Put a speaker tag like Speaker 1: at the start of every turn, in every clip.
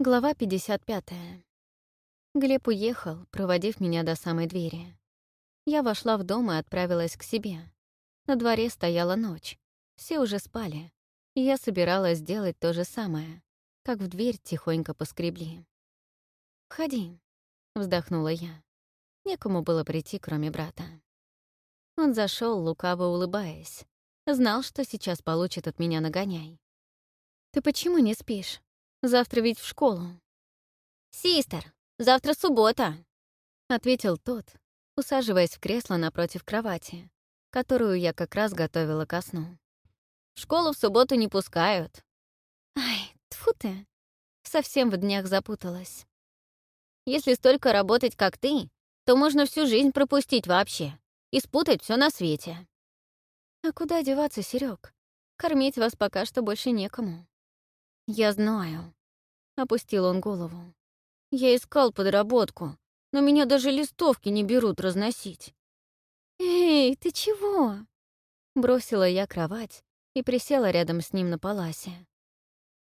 Speaker 1: Глава 55. Глеб уехал, проводив меня до самой двери. Я вошла в дом и отправилась к себе. На дворе стояла ночь. Все уже спали. И я собиралась сделать то же самое, как в дверь тихонько поскребли. «Входи», — вздохнула я. Некому было прийти, кроме брата. Он зашел, лукаво улыбаясь. Знал, что сейчас получит от меня нагоняй. «Ты почему не спишь? Завтра ведь в школу».
Speaker 2: «Систер, завтра суббота», —
Speaker 1: ответил тот, усаживаясь в кресло напротив кровати, которую я как раз готовила ко сну.
Speaker 2: «В школу в субботу не пускают».
Speaker 1: «Ай, тфу ты!» Совсем в днях запуталась.
Speaker 2: «Если столько работать, как ты, то можно всю жизнь пропустить вообще и спутать все на свете».
Speaker 1: «А куда деваться, Серег? Кормить вас пока что больше некому».
Speaker 2: «Я знаю», —
Speaker 1: опустил он голову.
Speaker 2: «Я искал подработку, но меня даже листовки не берут разносить».
Speaker 1: «Эй, ты чего?» Бросила я кровать и присела рядом с ним на паласе.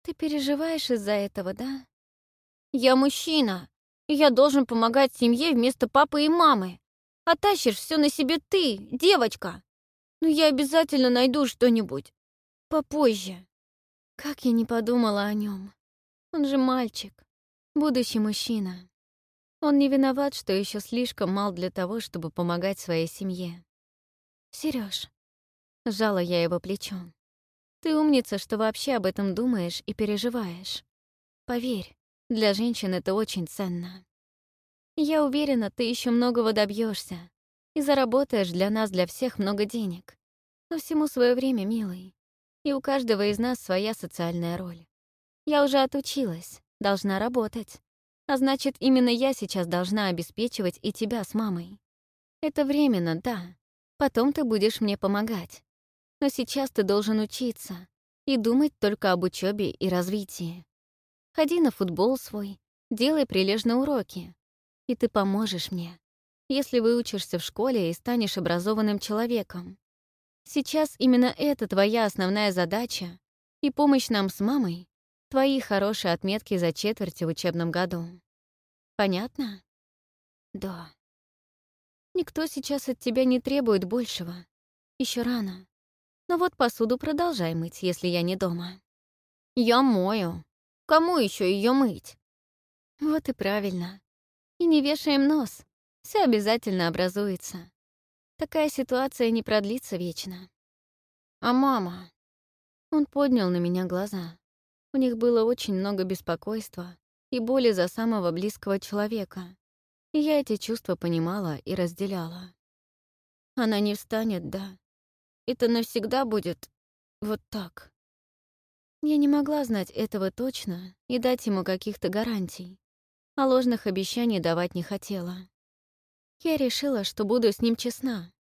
Speaker 1: «Ты переживаешь из-за этого, да?»
Speaker 2: «Я мужчина, и я должен помогать семье вместо папы и мамы. А тащишь все на себе ты, девочка. Но я обязательно найду что-нибудь. Попозже».
Speaker 1: Как я не подумала о нем. Он же мальчик, будущий мужчина. Он не виноват, что еще слишком мал для того, чтобы помогать своей семье. Сереж, сжала я его плечом. Ты умница, что вообще об этом думаешь и переживаешь. Поверь, для женщин это очень ценно. Я уверена, ты еще многого добьешься и заработаешь для нас, для всех много денег. Но всему свое время, милый и у каждого из нас своя социальная роль. Я уже отучилась, должна работать. А значит, именно я сейчас должна обеспечивать и тебя с мамой. Это временно, да. Потом ты будешь мне помогать. Но сейчас ты должен учиться и думать только об учебе и развитии. Ходи на футбол свой, делай прилежно уроки. И ты поможешь мне, если выучишься в школе и станешь образованным человеком. Сейчас именно это твоя основная задача, и помощь нам с мамой — твои хорошие отметки за четверть в учебном году. Понятно?
Speaker 2: Да.
Speaker 1: Никто сейчас от тебя не требует большего. Еще рано. Но вот посуду продолжай мыть, если я не дома.
Speaker 2: Я мою. Кому еще ее мыть?
Speaker 1: Вот и правильно. И не вешаем нос. Все обязательно образуется. Такая ситуация не продлится вечно.
Speaker 2: А мама?
Speaker 1: Он поднял на меня глаза. У них было очень много беспокойства и боли за самого близкого человека. И я эти чувства понимала и разделяла. Она не встанет, да. Это навсегда будет вот так. Я не могла знать этого точно и дать ему каких-то гарантий, а ложных обещаний давать не хотела. Я решила, что буду с ним честна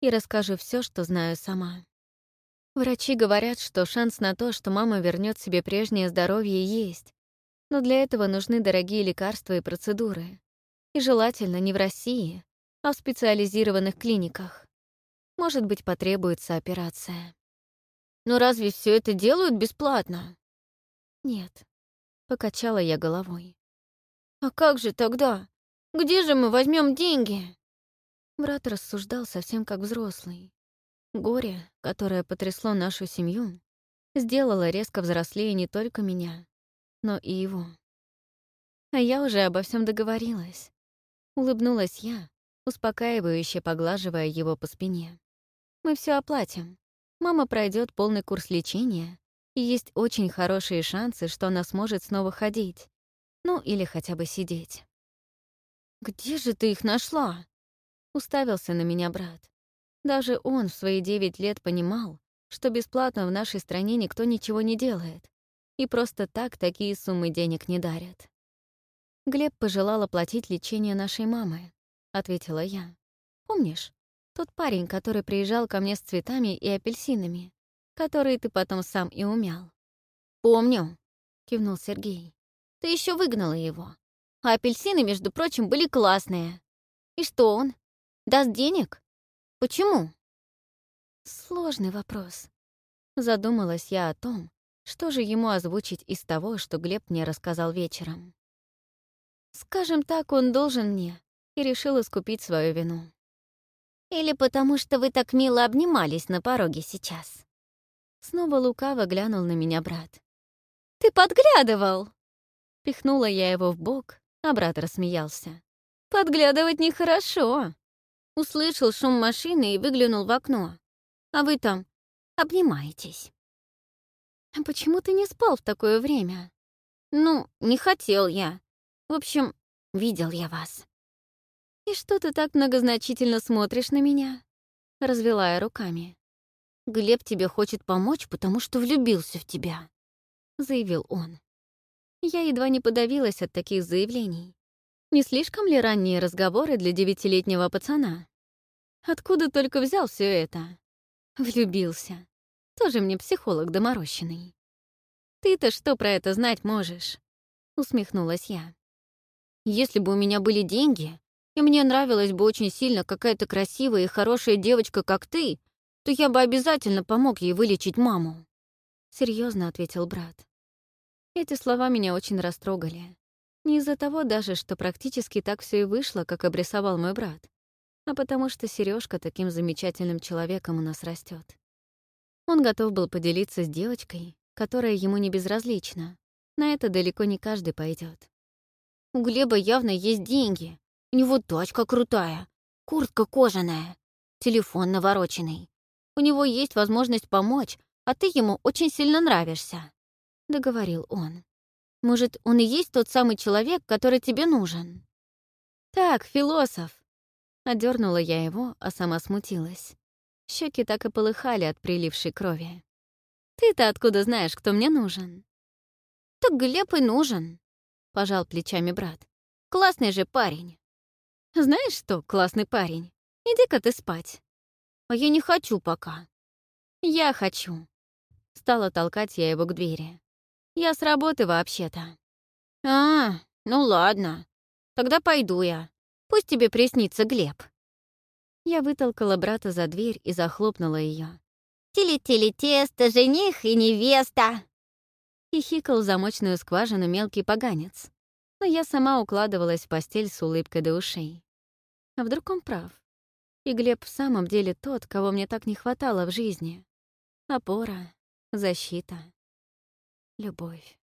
Speaker 1: и расскажу все, что знаю сама. Врачи говорят, что шанс на то, что мама вернет себе прежнее здоровье, есть. Но для этого нужны дорогие лекарства и процедуры. И желательно не в России, а в специализированных клиниках. Может быть, потребуется операция.
Speaker 2: Но разве все это делают бесплатно?
Speaker 1: Нет. Покачала я головой.
Speaker 2: А как же тогда? Где же мы возьмем деньги?
Speaker 1: Брат рассуждал совсем как взрослый. Горе, которое потрясло нашу семью, сделало резко взрослее не только меня, но и его. А я уже обо всем договорилась. Улыбнулась я, успокаивающе поглаживая его по спине. Мы все оплатим. Мама пройдет полный курс лечения, и есть очень хорошие шансы, что она сможет снова ходить. Ну, или хотя бы сидеть.
Speaker 2: «Где же ты их нашла?»
Speaker 1: Уставился на меня брат. Даже он в свои девять лет понимал, что бесплатно в нашей стране никто ничего не делает, и просто так такие суммы денег не дарят. «Глеб пожелал оплатить лечение нашей мамы», — ответила я. «Помнишь, тот парень, который приезжал ко мне с цветами и апельсинами, которые ты потом сам и умял?»
Speaker 2: «Помню», —
Speaker 1: кивнул Сергей.
Speaker 2: «Ты еще выгнала его. А апельсины, между прочим, были классные. И что он? Даст денег? Почему?
Speaker 1: Сложный вопрос. Задумалась я о том, Что же ему озвучить из того, что Глеб мне рассказал вечером? Скажем так, он должен мне и решил искупить свою вину.
Speaker 2: Или потому что вы так мило обнимались на пороге сейчас?
Speaker 1: Снова лукаво глянул на меня брат.
Speaker 2: «Ты подглядывал!»
Speaker 1: Пихнула я его в бок, а брат рассмеялся.
Speaker 2: «Подглядывать нехорошо!» Услышал шум машины и выглянул в окно. «А вы там обнимаетесь».
Speaker 1: «А почему ты не спал в такое время?»
Speaker 2: «Ну, не хотел я. В общем, видел я вас».
Speaker 1: «И что ты так многозначительно смотришь на меня?» Развела я руками.
Speaker 2: «Глеб тебе хочет помочь, потому что влюбился в тебя», —
Speaker 1: заявил он. Я едва не подавилась от таких заявлений. Не слишком ли ранние разговоры для девятилетнего пацана? Откуда только взял все это? Влюбился. Тоже мне психолог доморощенный. «Ты-то что про это знать можешь?» — усмехнулась я.
Speaker 2: «Если бы у меня были деньги, и мне нравилась бы очень сильно какая-то красивая и хорошая девочка, как ты, то я бы обязательно помог ей вылечить маму», —
Speaker 1: серьезно ответил брат. Эти слова меня очень растрогали. Не из-за того даже, что практически так все и вышло, как обрисовал мой брат, а потому что Сережка таким замечательным человеком у нас растет. Он готов был поделиться с девочкой, которая ему не безразлична. На это далеко не каждый пойдет.
Speaker 2: У Глеба явно есть деньги. У него тачка крутая, куртка кожаная, телефон навороченный. У него есть возможность помочь, а ты ему очень сильно нравишься», — договорил он. «Может, он и есть тот самый человек, который тебе нужен?»
Speaker 1: «Так, философ!» — одернула я его, а сама смутилась. Щеки так и полыхали от прилившей крови. «Ты-то откуда знаешь, кто мне нужен?»
Speaker 2: «Так Глеб и нужен», — пожал плечами брат. «Классный же парень».
Speaker 1: «Знаешь что, классный парень, иди-ка ты спать».
Speaker 2: «А я не хочу пока».
Speaker 1: «Я хочу». Стала толкать я его к двери. «Я с работы вообще-то».
Speaker 2: «А, ну ладно. Тогда пойду я. Пусть тебе приснится Глеб».
Speaker 1: Я вытолкала брата за дверь и захлопнула ее.
Speaker 2: «Тили-тили-тесто, жених и невеста!»
Speaker 1: Хихикал в замочную скважину мелкий поганец. Но я сама укладывалась в постель с улыбкой до ушей. А вдруг он прав? И Глеб в самом деле тот, кого мне так не хватало в жизни. Опора, защита, любовь.